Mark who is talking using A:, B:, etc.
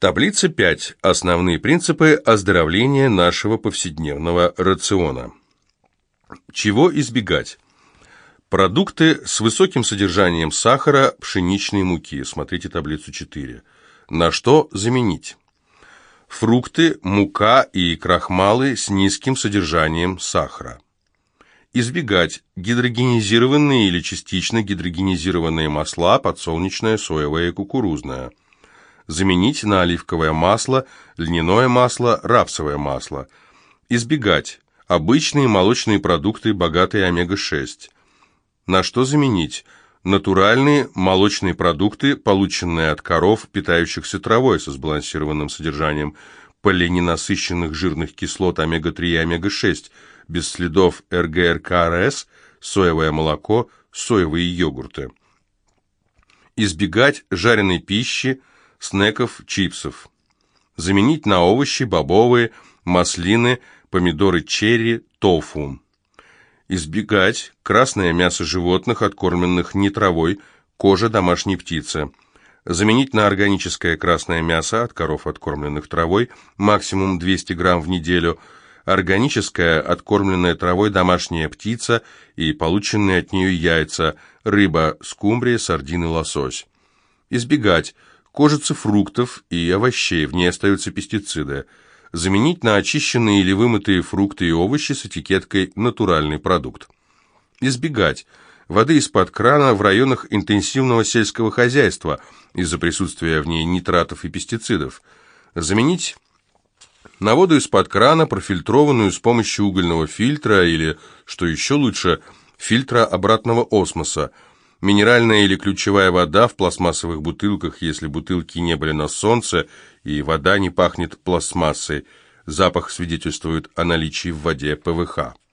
A: Таблица 5. Основные принципы оздоровления нашего повседневного рациона. Чего избегать? Продукты с высоким содержанием сахара, пшеничной муки. Смотрите таблицу 4. На что заменить? Фрукты, мука и крахмалы с низким содержанием сахара. Избегать гидрогенизированные или частично гидрогенизированные масла, подсолнечное, соевое и кукурузное. Заменить на оливковое масло, льняное масло, рапсовое масло. Избегать обычные молочные продукты, богатые омега-6. На что заменить? Натуральные молочные продукты, полученные от коров, питающихся травой со сбалансированным содержанием полиненасыщенных жирных кислот омега-3 и омега-6, без следов РГРКРС, соевое молоко, соевые йогурты. Избегать жареной пищи, снеков, чипсов. Заменить на овощи, бобовые, маслины, помидоры черри, тофу. Избегать красное мясо животных, откормленных не травой, кожа домашней птицы. Заменить на органическое красное мясо от коров, откормленных травой, максимум 200 грамм в неделю, органическая, откормленная травой домашняя птица и полученные от нее яйца, рыба, скумбрия, сардины, лосось. Избегать кожицы фруктов и овощей, в ней остаются пестициды заменить на очищенные или вымытые фрукты и овощи с этикеткой «натуральный продукт». Избегать воды из-под крана в районах интенсивного сельского хозяйства из-за присутствия в ней нитратов и пестицидов. Заменить на воду из-под крана, профильтрованную с помощью угольного фильтра или, что еще лучше, фильтра обратного осмоса. Минеральная или ключевая вода в пластмассовых бутылках, если бутылки не были на солнце и вода не пахнет пластмассой. Запах свидетельствует о наличии в воде ПВХ.